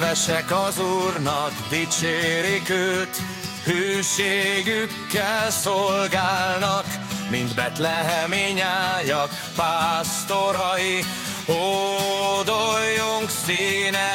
Kedvesek az Úrnak, dicsérik őt, hűségükkel szolgálnak, mint Betlehemi nyájak, pásztorai, hódoljunk színe.